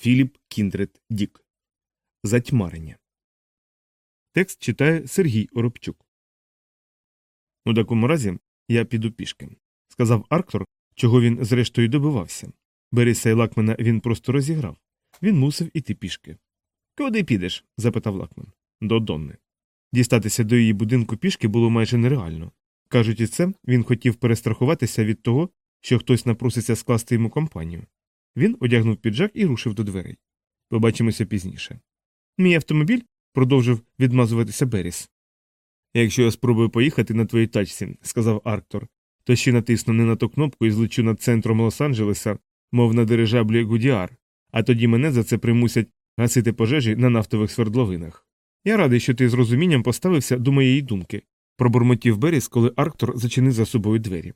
Філіп Кіндрет Дік. Затьмарення. Текст читає Сергій Оробчук. У такому разі я піду пішки, сказав Арктор, чого він зрештою добивався. Беріса і Лакмена він просто розіграв. Він мусив іти пішки. Куди підеш? запитав Лакмен. До Донни. Дістатися до її будинку пішки було майже нереально. Кажучи це, він хотів перестрахуватися від того, що хтось напроситься скласти йому компанію. Він одягнув піджак і рушив до дверей. Побачимося пізніше. Мій автомобіль продовжив відмазуватися Беріс. Якщо я спробую поїхати на твоїй тачці, сказав Арктор, то ще натисну не на ту кнопку і злечу над центром Лос-Анджелеса, мов на дирижаблі Гудіар, а тоді мене за це примусять гасити пожежі на нафтових свердловинах. Я радий, що ти з розумінням поставився до моєї думки, пробурмотів Беріс, коли Арктор зачинив за собою двері.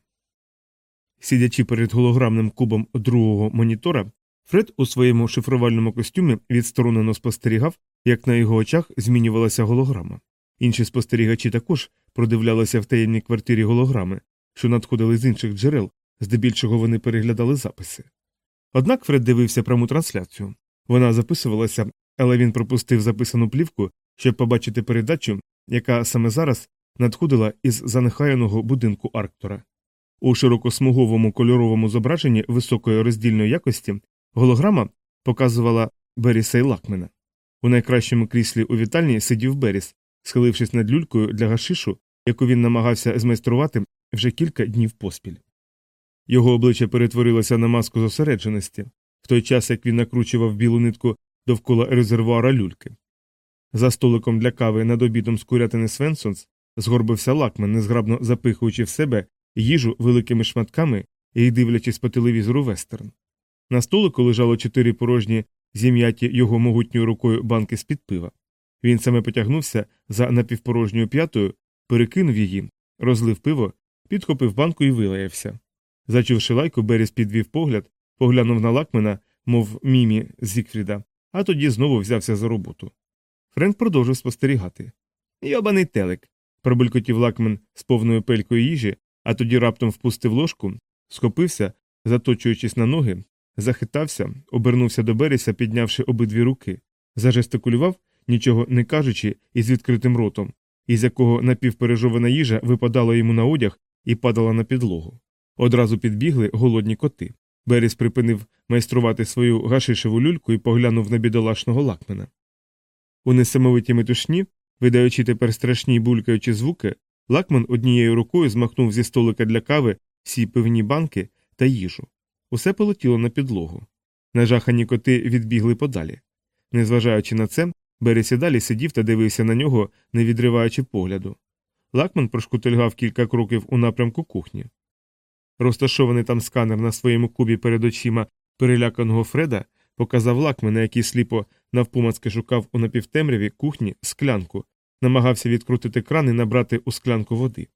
Сидячи перед голограмним кубом другого монітора, Фред у своєму шифрувальному костюмі відсторонено спостерігав, як на його очах змінювалася голограма. Інші спостерігачі також продивлялися в таємній квартирі голограми, що надходили з інших джерел, здебільшого вони переглядали записи. Однак Фред дивився пряму трансляцію. Вона записувалася, але він пропустив записану плівку, щоб побачити передачу, яка саме зараз надходила із занехаяного будинку Арктора. У широкосмуговому кольоровому зображенні високої роздільної якості голограма показувала Беріса і Лакмена. У найкращому кріслі у вітальні сидів Беріс, схилившись над люлькою для гашишу, яку він намагався змайструвати вже кілька днів поспіль. Його обличчя перетворилося на маску зосередженості, в той час як він накручував білу нитку довкола резервуара люльки. За столиком для кави над обідом з курятини Свенсонс згорбився лакмен, незграбно запихуючи в себе їжу великими шматками і дивлячись по телевізору вестерн. На столику лежало чотири порожні зім'яті його могутньою рукою банки з під пива. Він саме потягнувся за напівпорожньою п'ятою, перекинув її, розлив пиво, підхопив банку і вилаявся. Зачувши лайку, Беріс підвів погляд, поглянув на лакмена, мов мімі Зікфріда, а тоді знову взявся за роботу. Френк продовжив спостерігати. Йобаний телек. пробулькотів лакмен з повною пелькою їжі, а тоді раптом впустив ложку, схопився, заточуючись на ноги, захитався, обернувся до Беріса, піднявши обидві руки, зажестикулював, нічого не кажучи, із відкритим ротом, із якого напівпережована їжа випадала йому на одяг і падала на підлогу. Одразу підбігли голодні коти. Беріс припинив майструвати свою гашишеву люльку і поглянув на бідолашного лакмена. У несамовитій метушні, видаючи тепер страшні булькаючі звуки, лакмен однією рукою змахнув зі столика для кави всі пивні банки та їжу. Усе полетіло на підлогу. Нажахані коти відбігли подалі. Незважаючи на це, Беріс і далі сидів та дивився на нього, не відриваючи погляду. Лакман прошкутильгав кілька кроків у напрямку кухні. Розташований там сканер на своєму кубі перед очима переляканого Фреда показав лакмена, який сліпо навпомацки шукав у напівтемряві кухні склянку, намагався відкрутити кран і набрати у склянку води.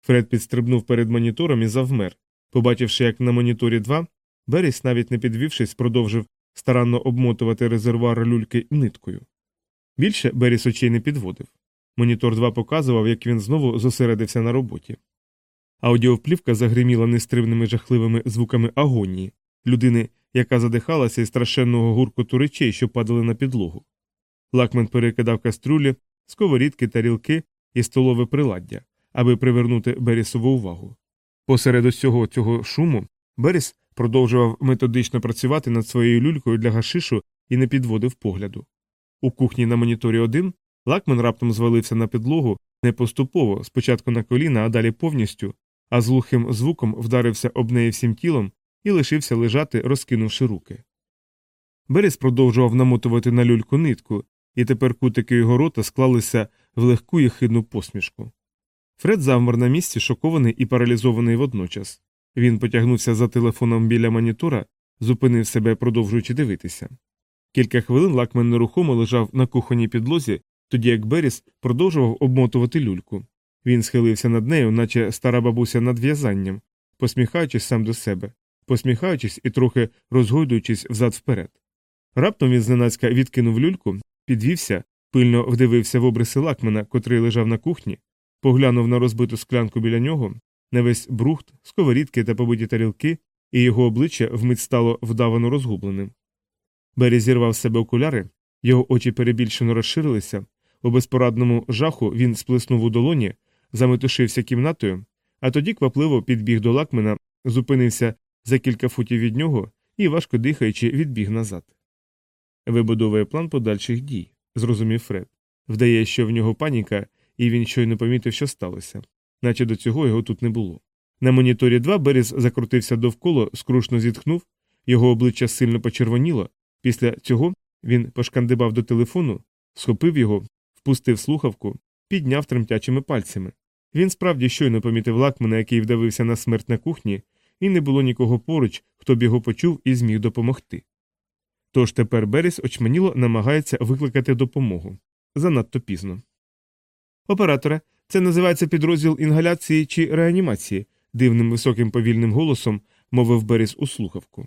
Фред підстрибнув перед монітором і завмер. Побачивши, як на моніторі 2, Беріс, навіть не підвівшись, продовжив старанно обмотувати резервуар люльки ниткою. Більше Беріс очей не підводив. Монітор 2 показував, як він знову зосередився на роботі. Аудіоплівка загриміла нестривними жахливими звуками агонії, людини, яка задихалася із страшенного гуркоту речей, що падали на підлогу. Лакмен перекидав каструлі, сковорідки, тарілки і столове приладдя, аби привернути Берісову увагу. Посеред усього цього шуму Беріс продовжував методично працювати над своєю люлькою для гашишу і не підводив погляду. У кухні на моніторі 1 Лакмен раптом звалився на підлогу не поступово, спочатку на коліна, а далі повністю, а з глухим звуком вдарився об неї всім тілом і лишився лежати, розкинувши руки. Беріс продовжував намотувати на люльку нитку, і тепер кутики його рота склалися в легку і хидну посмішку. Фред завмер на місці, шокований і паралізований водночас. Він потягнувся за телефоном біля монітора, зупинив себе, продовжуючи дивитися. Кілька хвилин лакмен нерухомо лежав на кухонній підлозі, тоді як Беріс продовжував обмотувати люльку. Він схилився над нею, наче стара бабуся над в'язанням, посміхаючись сам до себе, посміхаючись і трохи розгойдуючись взад вперед. Раптом він зненацька відкинув люльку, підвівся, пильно вдивився в обриси лакмена, котрий лежав на кухні, поглянув на розбиту склянку біля нього, на весь брухт, сковорідки та побиті тарілки, і його обличчя вмить стало вдавано розгубленим. Бері зірвав з себе окуляри, його очі перебільшено розширилися. У безпорадному жаху він сплеснув у долоні, заметушився кімнатою, а тоді квапливо підбіг до лакмена, зупинився за кілька футів від нього і, важко дихаючи, відбіг назад. Вибудовує план подальших дій, зрозумів Фред. Вдає, що в нього паніка, і він щойно помітив, що сталося, наче до цього його тут не було. На моніторі 2 Беріс закрутився довкола, скрушно зітхнув, його обличчя сильно почервоніло. Після цього він пошкандибав до телефону, схопив його, впустив слухавку, підняв тремтячими пальцями. Він справді щойно помітив лакмана, який вдавився на смерть на кухні, і не було нікого поруч, хто б його почув і зміг допомогти. Тож тепер Беріс очманіло намагається викликати допомогу. Занадто пізно. Операторе, це називається підрозділ інгаляції чи реанімації, дивним високим повільним голосом мовив Беріс у слухавку.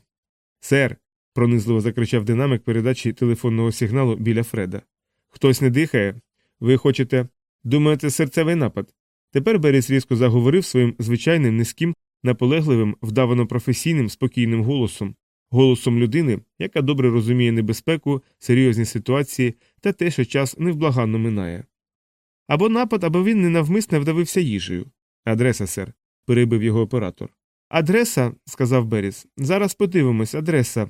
Сер. пронизливо закричав динамик передачі телефонного сигналу біля Фреда. Хтось не дихає. Ви хочете. Думаєте, серцевий напад? Тепер Беріс різко заговорив своїм звичайним низьким, наполегливим, вдавано професійним, спокійним голосом, голосом людини, яка добре розуміє небезпеку, серйозні ситуації та те, що час невблаганно минає. Або напад, або він ненавмисне вдавився їжею. Адреса, сер, перебив його оператор. Адреса, сказав Беріс. Зараз подивимось, адреса.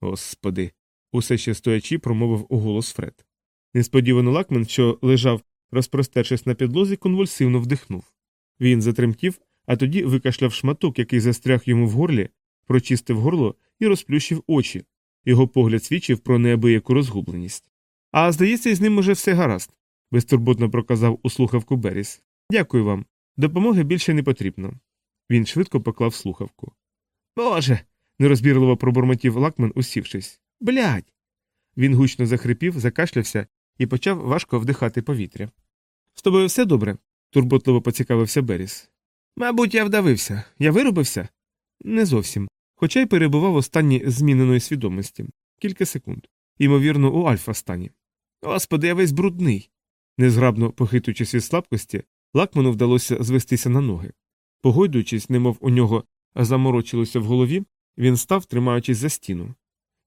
Господи. усе ще стоячи, промовив у голос Фред. Несподівано лакмен, що лежав, розпростершись на підлозі, конвульсивно вдихнув. Він затремтів, а тоді викашляв шматок, який застряг йому в горлі, прочистив горло і розплющив очі. Його погляд свідчив про неабияку розгубленість. А здається, із ним уже все гаразд, безтурботно проказав у слухавку Беріс. Дякую вам. Допомоги більше не потрібно. Він швидко поклав слухавку. Боже. нерозбірливо пробурмотів лакмен, усівшись. Блядь. Він гучно захрипів, закашлявся і почав важко вдихати повітря. З тобою все добре? турботливо поцікавився Беріс. Мабуть, я вдавився. Я виробився? Не зовсім. Хоча й перебував у стані зміненої свідомості кілька секунд, ймовірно, у альфа стані. Господи, я весь брудний. Незграбно похитуючись від слабкості, лакману вдалося звестися на ноги. Погойдуючись, немов у нього заморочилося в голові, він став, тримаючись за стіну.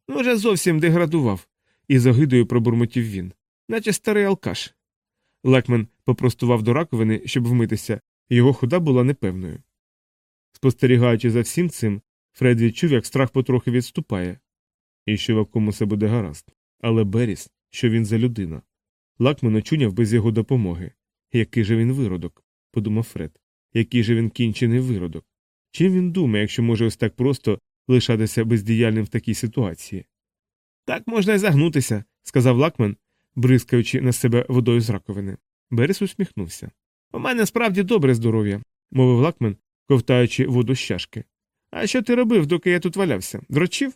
Ну, вже зовсім деградував, і з огидою пробурмотів він, наче старий алкаш. Лакмен попростував до раковини, щоб вмитися, його хода була непевною. Спостерігаючи за всім цим, Фред відчув, як страх потрохи відступає, і що вакуум усе буде гаразд. Але Беріс, що він за людина. Лакмен очуняв без його допомоги. Який же він виродок, подумав Фред. Який же він кінчений виродок. Чим він думає, якщо може ось так просто лишатися бездіяльним в такій ситуації? Так можна й загнутися, сказав Лакмен, бризкаючи на себе водою з раковини. Беріс усміхнувся. У мене справді добре здоров'я, мовив Лакмен, ковтаючи воду з чашки. А що ти робив, доки я тут валявся? Дрочив?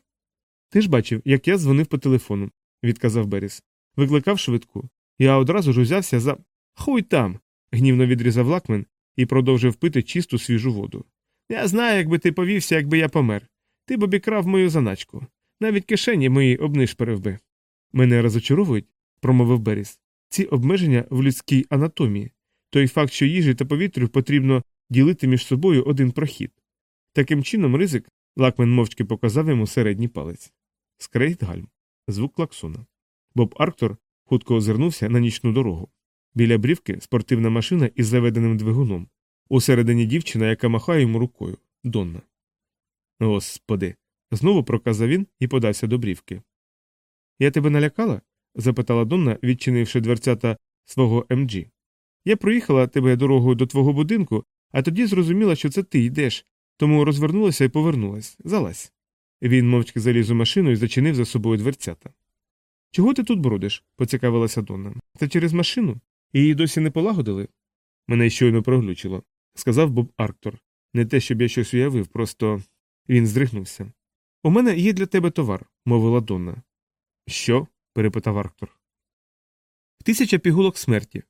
Ти ж бачив, як я дзвонив по телефону, відказав Беріс. Викликав швидку. Я одразу ж узявся за. Хуй там. гнівно відрізав Лакмен і продовжив пити чисту свіжу воду. Я знаю, якби ти повівся, якби я помер. Ти б обікрав мою заначку. Навіть кишені мої обнишперив би. Мене розочаровують, промовив Беріс. Ці обмеження в людській анатомії. Той факт, що їжі та повітрю потрібно ділити між собою один прохід. Таким чином, ризик, Лакмен мовчки показав йому середній палець. Скрегіт гальм. Звук клаксона. Боб Арктор хутко озирнувся на нічну дорогу. Біля брівки спортивна машина із заведеним двигуном. Усередині дівчина, яка махає йому рукою. Донна. Господи. Знову проказав він і подався до брівки. Я тебе налякала? запитала Донна, відчинивши дверцята свого МГ. Я проїхала тебе дорогою до твого будинку, а тоді зрозуміла, що це ти йдеш, тому розвернулася і повернулась. Залазь. Він мовчки заліз у машину і зачинив за собою дверцята. Чого ти тут бродиш? поцікавилася Донна. Це через машину? Її досі не полагодили? Мене щойно проглючило, сказав Боб Арктор. Не те, щоб я щось уявив, просто він здригнувся. У мене є для тебе товар, мовила Донна. Що? перепитав Арктор. Тисяча пігулок смерті.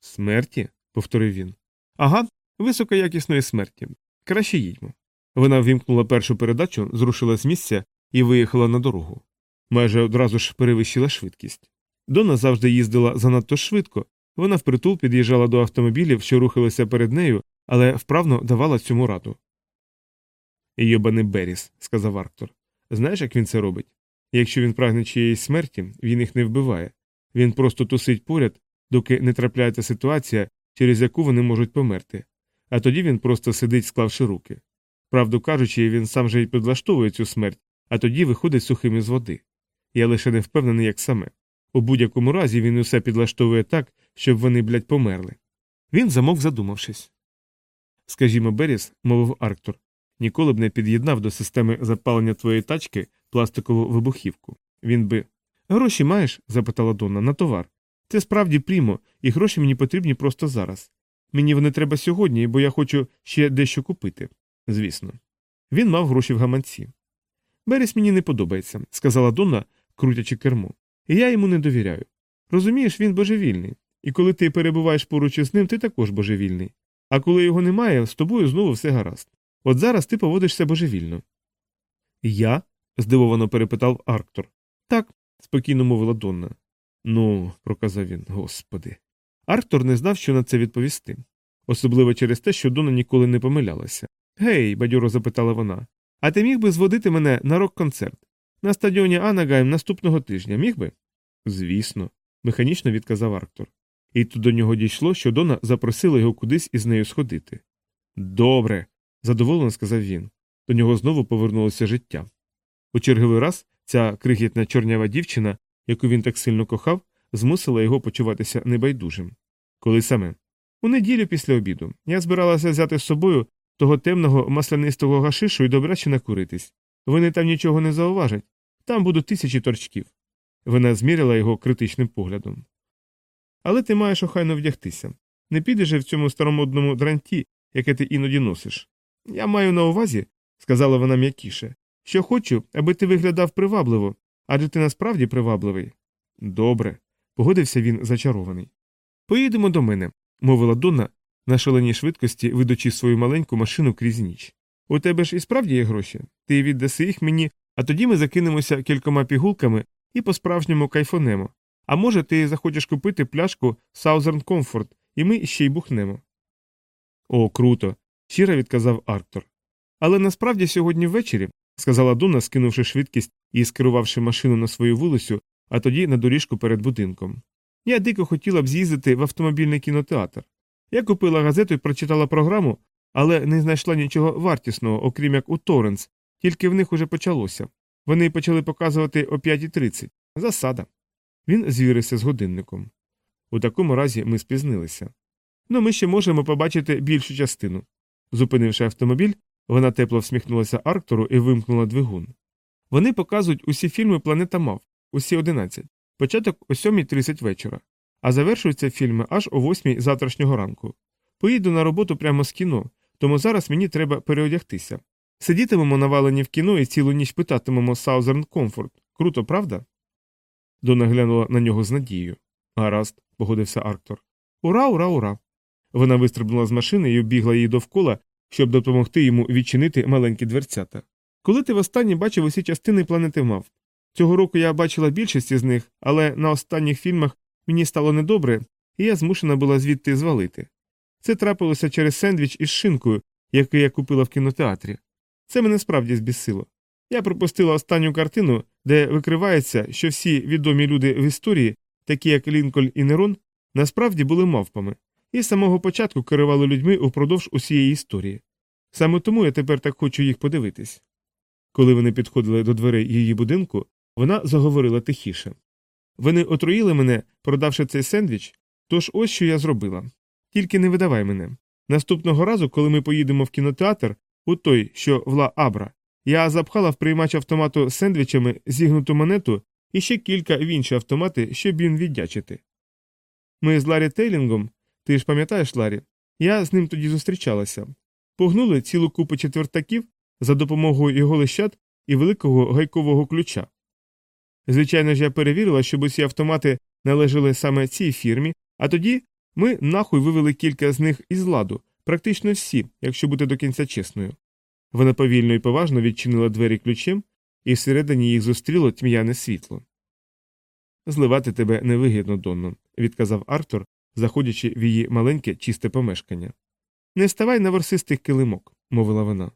Смерті? повторив він. Ага, високоякісної смерті. Краще їдьмо. Вона ввімкнула першу передачу, зрушила з місця і виїхала на дорогу. Майже одразу ж перевищила швидкість. Дона завжди їздила занадто швидко, вона впритул під'їжджала до автомобілів, що рухалися перед нею, але вправно давала цьому раду. Йобаний Беріс, сказав Арктор. Знаєш, як він це робить? Якщо він прагне чиєїсь смерті, він їх не вбиває. Він просто тусить поряд, доки не трапляється ситуація, через яку вони можуть померти. А тоді він просто сидить, склавши руки. Правду кажучи, він сам же й підлаштовує цю смерть, а тоді виходить сухим із води. Я лише не впевнений, як саме. У будь-якому разі він усе підлаштовує так, щоб вони, блядь, померли. Він замовк, задумавшись. Скажімо, Беріс, мовив Арктур, ніколи б не під'єднав до системи запалення твоєї тачки пластикову вибухівку. Він би. Гроші маєш? запитала Донна, на товар. Це справді прімо, і гроші мені потрібні просто зараз. Мені вони треба сьогодні, бо я хочу ще дещо купити. Звісно. Він мав гроші в гаманці. Беріс мені не подобається, сказала Донна, крутячи кермо. І я йому не довіряю. Розумієш, він божевільний. І коли ти перебуваєш поруч із ним, ти також божевільний. А коли його немає, з тобою знову все гаразд. От зараз ти поводишся божевільно. Я? здивовано перепитав Арктор. Так, спокійно мовила Донна. Ну, проказав він, господи. Арктор не знав, що на це відповісти. Особливо через те, що Донна ніколи не помилялася. Гей, бадьоро запитала вона. А ти міг би зводити мене на рок-концерт? На стадіоні Анагайм наступного тижня міг би? Звісно, механічно відказав Арктор. І тут до нього дійшло, що Дона запросила його кудись із нею сходити. Добре, задоволено сказав він. До нього знову повернулося життя. У черговий раз ця крихітна чорнява дівчина, яку він так сильно кохав, змусила його почуватися небайдужим. Коли саме? У неділю після обіду я збиралася взяти з собою того темного маслянистого гашишу і добряче накуритись. Вони там нічого не зауважать, там будуть тисячі торчків. Вона зміряла його критичним поглядом. Але ти маєш охайно вдягтися. Не підеш в цьому старомодному дранті, яке ти іноді носиш. Я маю на увазі, сказала вона м'якіше, що хочу, аби ти виглядав привабливо, адже ти насправді привабливий. Добре, погодився він зачарований. Поїдемо до мене, мовила Донна на шаленій швидкості, видачи свою маленьку машину крізь ніч. У тебе ж і справді є гроші. Ти віддаси їх мені, а тоді ми закинемося кількома пігулками і по справжньому кайфонемо. А може, ти захочеш купити пляшку Southern Comfort, і ми ще й бухнемо. О, круто. щиро відказав Арктор. Але насправді сьогодні ввечері, сказала Дона, скинувши швидкість і скерувавши машину на свою вулицю, а тоді на доріжку перед будинком. Я дико хотіла б з'їздити в автомобільний кінотеатр. Я купила газету і прочитала програму, але не знайшла нічого вартісного, окрім як у Торренс, тільки в них уже почалося. Вони почали показувати о 5.30. Засада. Він звірився з годинником. У такому разі ми спізнилися. Ну, ми ще можемо побачити більшу частину. Зупинивши автомобіль, вона тепло всміхнулася Арктору і вимкнула двигун. Вони показують усі фільми Планета Мав, усі 11, початок о 7.30 вечора, а завершуються фільми аж о 8 завтрашнього ранку. Поїду на роботу прямо з кіно, тому зараз мені треба переодягтися. Сидітимемо навалені в кіно і цілу ніч питатимемо Southern Comfort. Круто, правда? Дона глянула на нього з надією. Гаразд, погодився Арктор. Ура, ура, ура. Вона вистрибнула з машини і обігла її довкола, щоб допомогти йому відчинити маленькі дверцята. Коли ти востаннє бачив усі частини планети мав? Цього року я бачила більшість із них, але на останніх фільмах мені стало недобре, і я змушена була звідти звалити. Це трапилося через сендвіч із шинкою, який я купила в кінотеатрі. Це мене справді збісило. Я пропустила останню картину, де викривається, що всі відомі люди в історії, такі як Лінкольн і Нерон, насправді були мавпами, і з самого початку керували людьми упродовж усієї історії. Саме тому я тепер так хочу їх подивитись. Коли вони підходили до дверей її будинку, вона заговорила тихіше. Вони отруїли мене, продавши цей сендвіч, тож ось що я зробила. Тільки не видавай мене. Наступного разу, коли ми поїдемо в кінотеатр, у той, що вла Абра, я запхала в приймач автомату сендвічами зігнуту монету і ще кілька в інші автомати, щоб він віддячити. Ми з Ларі Тейлінгом, ти ж пам'ятаєш Ларі, я з ним тоді зустрічалася, погнули цілу купу четвертаків за допомогою його лищат і великого гайкового ключа. Звичайно ж, я перевірила, щоб усі автомати належали саме цій фірмі, а тоді ми нахуй вивели кілька з них із ладу, практично всі, якщо бути до кінця чесною. Вона повільно і поважно відчинила двері ключем, і всередині їх зустріло тьмяне світло. Зливати тебе невигідно, Донно, відказав Артур, заходячи в її маленьке чисте помешкання. Не ставай на версистих килимок, мовила вона.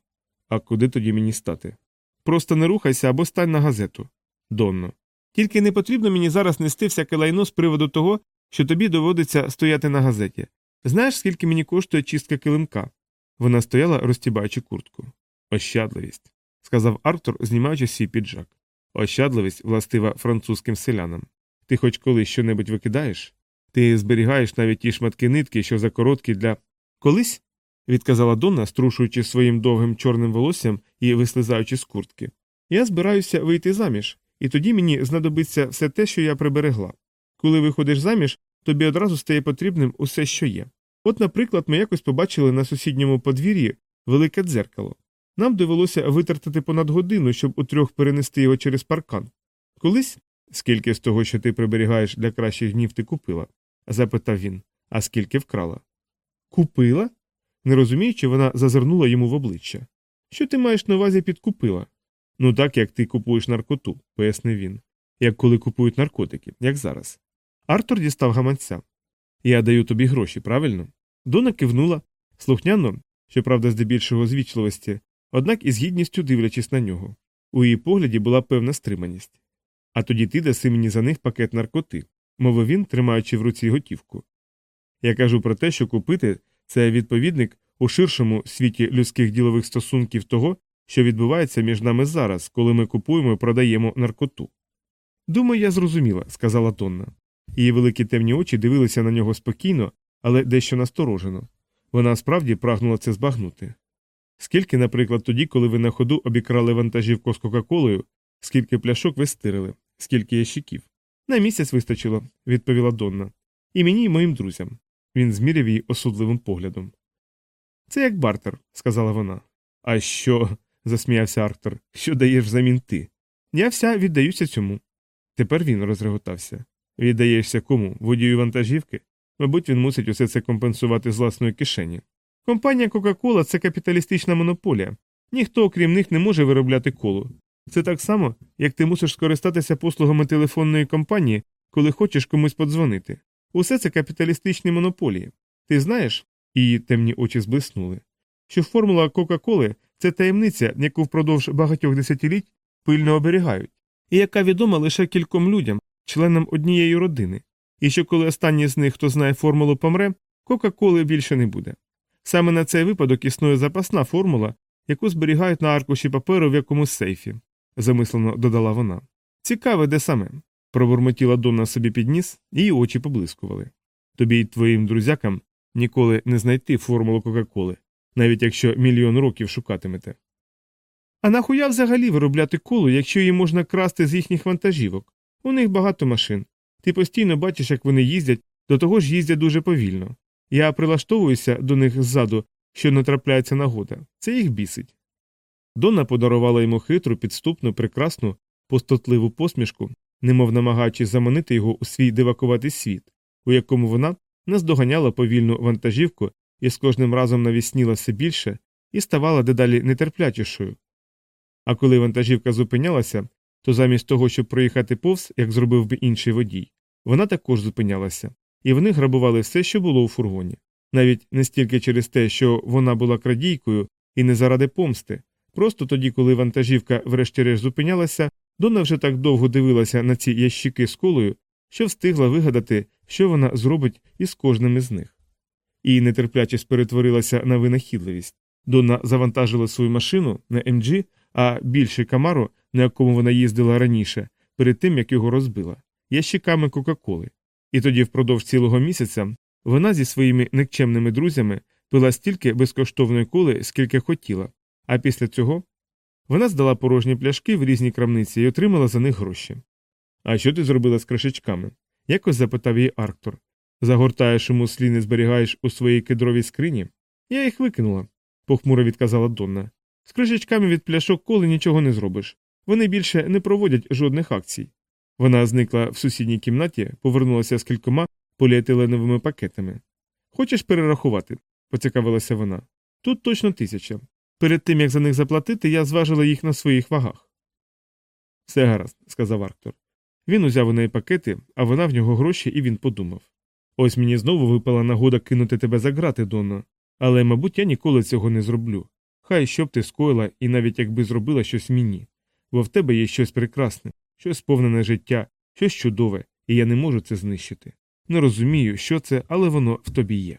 А куди тоді мені стати? Просто не рухайся або стань на газету. Донно. Тільки не потрібно мені зараз нести всяке лайно з приводу того, що тобі доводиться стояти на газеті. Знаєш, скільки мені коштує чистка килимка? Вона стояла, розтібаючи куртку. Ощадливість, сказав Арктур, знімаючи свій піджак. Ощадливість властива французьким селянам. Ти хоч колись щонебудь викидаєш? Ти зберігаєш навіть ті шматки нитки, що закороткі для. Колись? відказала Донна, струшуючи своїм довгим чорним волоссям і вислизаючи з куртки. Я збираюся вийти заміж, і тоді мені знадобиться все те, що я приберегла. Коли виходиш заміж, тобі одразу стає потрібним усе, що є. От, наприклад, ми якось побачили на сусідньому подвір'ї велике дзеркало. Нам довелося витратити понад годину, щоб утрьох перенести його через паркан. Колись, скільки з того, що ти приберігаєш для кращих днів, ти купила? запитав він. А скільки вкрала? Купила? Не розуміючи, вона зазирнула йому в обличчя. Що ти маєш на увазі підкупила? Ну так, як ти купуєш наркоту, пояснив він. Як коли купують наркотики, як зараз. Артур дістав гаманця. Я даю тобі гроші, правильно? Дона кивнула, слухняно, щоправда, здебільшого звічливості, однак із гідністю дивлячись на нього. У її погляді була певна стриманість. А тоді ти даси мені за них пакет наркоти, мовив він, тримаючи в руці готівку. Я кажу про те, що купити це відповідник у ширшому світі людських ділових стосунків того, що відбувається між нами зараз, коли ми купуємо і продаємо наркоту. Думаю, я зрозуміла, сказала Донна. Її великі темні очі дивилися на нього спокійно, але дещо насторожено. Вона справді прагнула це збагнути. Скільки, наприклад, тоді, коли ви на ходу обікрали вантажівку з Кока-Колою, скільки пляшок ви стирили, скільки ящиків? На місяць вистачило, відповіла Донна. І мені, і моїм друзям. Він зміряв її осудливим поглядом. Це як бартер, сказала вона. А що? Засміявся Арктор. Що даєш взамін ти? Я вся віддаюся цьому. Тепер він розреготався. Віддаєшся кому? Водію вантажівки? Мабуть, він мусить усе це компенсувати з власної кишені. Компанія Кока-Кола це капіталістична монополія. Ніхто, окрім них, не може виробляти колу. Це так само, як ти мусиш скористатися послугами телефонної компанії, коли хочеш комусь подзвонити. Усе це капіталістичні монополії. Ти знаєш, її темні очі зблиснули, що формула Кока-Коли це таємниця, яку впродовж багатьох десятиліть пильно оберігають, і яка відома лише кільком людям, членам однієї родини, і що коли останній з них, хто знає формулу, помре, Кока-Коли більше не буде. Саме на цей випадок існує запасна формула, яку зберігають на аркуші паперу в якомусь сейфі, замислено додала вона. Цікаве, де саме. Пробурмотіла Донна собі підніс, її очі поблискували. Тобі й твоїм друзякам ніколи не знайти формулу Кока-Коли, навіть якщо мільйон років шукатимете. А нахуя взагалі виробляти колу, якщо її можна красти з їхніх вантажівок? У них багато машин. Ти постійно бачиш, як вони їздять, до того ж їздять дуже повільно. Я прилаштовуюся до них ззаду, що натрапляється нагода. Це їх бісить. Донна подарувала йому хитру, підступну, прекрасну, пустотливу посмішку, немов намагаючись заманити його у свій дивакуватий світ, у якому вона наздоганяла повільну вантажівку і з кожним разом навісніла все більше і ставала дедалі нетерплячішою. А коли вантажівка зупинялася, то замість того, щоб проїхати повз, як зробив би інший водій, вона також зупинялася, і вони грабували все, що було у фургоні, навіть не стільки через те, що вона була крадійкою і не заради помсти, просто тоді, коли вантажівка врешті-решт зупинялася, Дона вже так довго дивилася на ці ящики з колою, що встигла вигадати, що вона зробить із кожним із них. І нетерплячість перетворилася на винахідливість. Дона завантажила свою машину на МГ, а більше камару, на якому вона їздила раніше, перед тим як його розбила, ящиками Кока-Коли. І тоді, впродовж цілого місяця, вона зі своїми никчемними друзями пила стільки безкоштовної коли, скільки хотіла, а після цього вона здала порожні пляшки в різні крамниці і отримала за них гроші. А що ти зробила з кришечками? якось запитав її Арктор. Загортаєш йому сліни зберігаєш у своїй кедровій скрині? Я їх викинула, похмуро відказала Донна. З кришечками від пляшок коли нічого не зробиш. Вони більше не проводять жодних акцій. Вона зникла в сусідній кімнаті, повернулася з кількома поліетиленовими пакетами. Хочеш перерахувати? поцікавилася вона. Тут точно тисяча. Перед тим як за них заплатити, я зважила їх на своїх вагах. Все гаразд, сказав Арктор. Він узяв у неї пакети, а вона в нього гроші, і він подумав. Ось мені знову випала нагода кинути тебе за грати, Донно, але, мабуть, я ніколи цього не зроблю. Хай що б ти скоїла, і навіть якби зробила щось мені, бо в тебе є щось прекрасне, щось сповнене життя, щось чудове, і я не можу це знищити. Не розумію, що це, але воно в тобі є.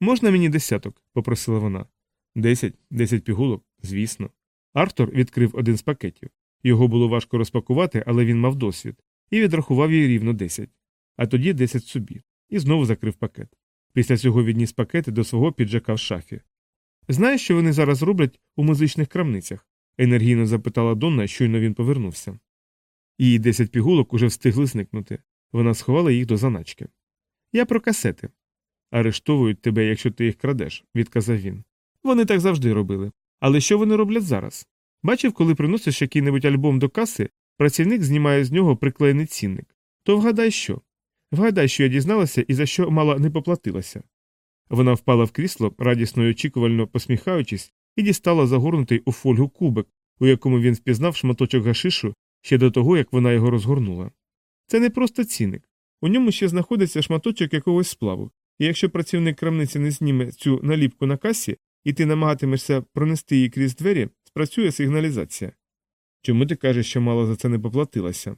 Можна мені десяток? попросила вона. Десять, десять пігулок, звісно. Артур відкрив один з пакетів. Його було важко розпакувати, але він мав досвід, і відрахував їй рівно десять, а тоді десять собі, і знову закрив пакет. Після цього відніс пакети до свого піджака в шафі. Знаєш, що вони зараз роблять у музичних крамницях? енергійно запитала Донна, щойно він повернувся. Її десять пігулок уже встигли зникнути. Вона сховала їх до заначки. Я про касети. Арештовують тебе, якщо ти їх крадеш, відказав він. Вони так завжди робили. Але що вони роблять зараз? Бачив, коли приносиш який-небудь альбом до каси, працівник знімає з нього приклеєний цінник. То вгадай що? Вгадай, що я дізналася і за що мало не поплатилася. Вона впала в крісло, радісно й очікувально посміхаючись, і дістала загорнутий у фольгу кубик, у якому він впізнав шматочок гашишу ще до того, як вона його розгорнула. Це не просто цінник. У ньому ще знаходиться шматочок якогось сплаву, і якщо працівник крамниці не зніме цю наліпку на касі, і ти намагатимешся пронести її крізь двері, спрацює сигналізація. Чому ти кажеш, що мало за це не поплатилася?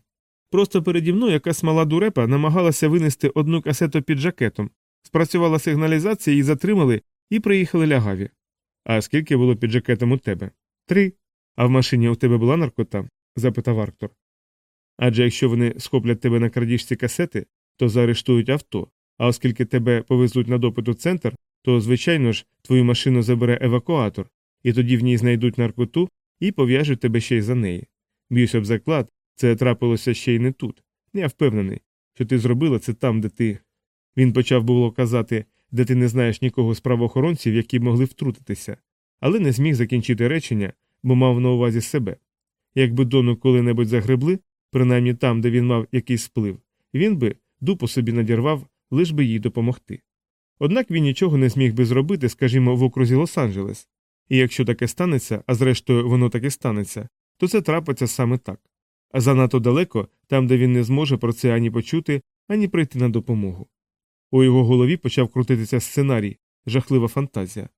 Просто переді мною якась мала дурепа намагалася винести одну касету під жакетом, спрацювала сигналізація, її затримали і приїхали лягаві. А скільки було під жакетом у тебе? Три. А в машині у тебе була наркота? запитав Арктор. Адже якщо вони схоплять тебе на крадіжці касети, то заарештують авто, а оскільки тебе повезуть на допит у центр, то, звичайно ж, твою машину забере евакуатор, і тоді в ній знайдуть наркоту і пов'яжуть тебе ще й за неї. Б'юсь об заклад, це трапилося ще й не тут. Я впевнений, що ти зробила це там, де ти. Він почав було казати, де ти не знаєш нікого з правоохоронців, які могли втрутитися, але не зміг закінчити речення, бо мав на увазі себе. Якби дону коли-небудь загребли, принаймні там, де він мав якийсь сплив, він би дупу собі надірвав, лиш би їй допомогти. Однак він нічого не зміг би зробити, скажімо, в окрузі Лос-Анджелес, і якщо таке станеться, а зрештою воно таки станеться, то це трапиться саме так. А занадто далеко, там, де він не зможе про це ані почути, ані прийти на допомогу. У його голові почав крутитися сценарій, жахлива фантазія.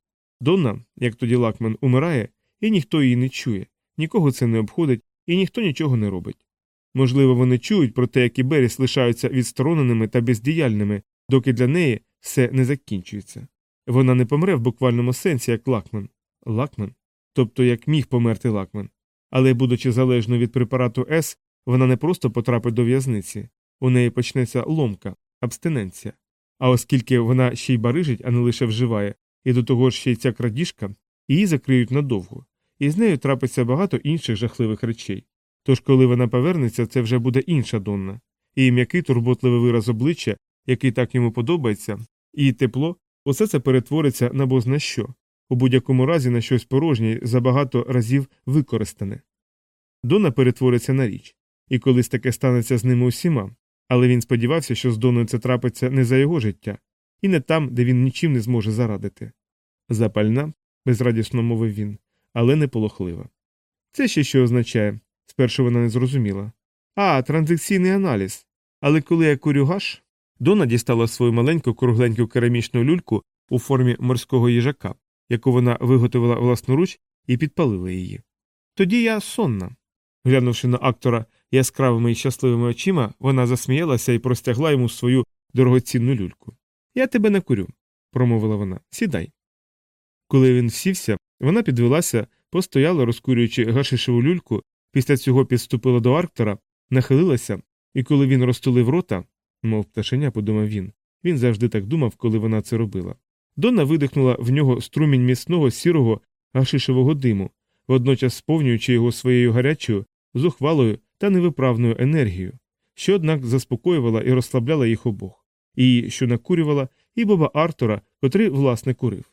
Донна, як тоді Лакмен, умирає, і ніхто її не чує, нікого це не обходить, і ніхто нічого не робить. Можливо, вони чують проте, як і Беріс лишаються відстороненими та бездіяльними, доки для неї все не закінчується. Вона не помре в буквальному сенсі, як Лакмен. Лакмен? Тобто як міг померти Лакмен. Але, будучи залежною від препарату С, вона не просто потрапить до в'язниці, у неї почнеться ломка, абстиненція. А оскільки вона ще й барижить, а не лише вживає, і до того ж ще й ця крадіжка, її закриють надовго, і з нею трапиться багато інших жахливих речей. Тож, коли вона повернеться, це вже буде інша Донна, і м'який турботливий вираз обличчя, який так йому подобається, і тепло, усе це перетвориться на бозна що, у будь-якому разі на щось порожнє забагато разів використане. Дона перетвориться на річ, і колись таке станеться з ними усіма, але він сподівався, що з Доною це трапиться не за його життя, і не там, де він нічим не зможе зарадити. Запальна, безрадісно мовив він, але не полохлива. Це ще що означає, спершу вона не зрозуміла. А, транзакційний аналіз. Але коли я курю гаш, Дона дістала свою маленьку кругленьку керамічну люльку у формі морського їжака, яку вона виготовила власноруч і підпалила її. Тоді я сонна. Глянувши на актора яскравими і щасливими очима, вона засміялася і простягла йому свою дорогоцінну люльку. Я тебе не курю, промовила вона. Сідай. Коли він сівся, вона підвелася, постояла, розкурюючи гашишеву люльку, після цього підступила до Арктора, нахилилася, і коли він розтулив рота, мов пташеня, подумав він, він завжди так думав, коли вона це робила. Донна видихнула в нього струмінь міцного сірого гашишевого диму, водночас сповнюючи його своєю гарячою, зухвалою та невиправною енергією, що, однак, заспокоювала і розслабляла їх обох, і що накурювала і Боба Артура, котрий, власне, курив.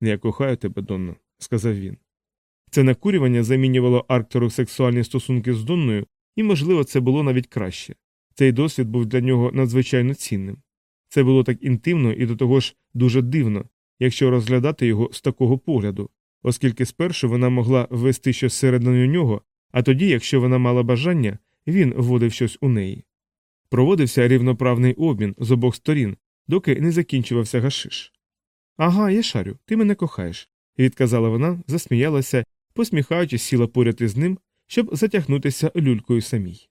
Я кохаю тебе, Донно, сказав він. Це накурювання замінювало Арктору сексуальні стосунки з Донною, і, можливо, це було навіть краще. Цей досвід був для нього надзвичайно цінним. Це було так інтимно і до того ж дуже дивно, якщо розглядати його з такого погляду, оскільки спершу вона могла ввести щось середину нього, а тоді, якщо вона мала бажання, він вводив щось у неї. Проводився рівноправний обмін з обох сторін, доки не закінчувався гашиш. Ага, я шарю, ти мене кохаєш, відказала вона, засміялася, посміхаючись, сіла поряд із ним, щоб затягнутися люлькою самій.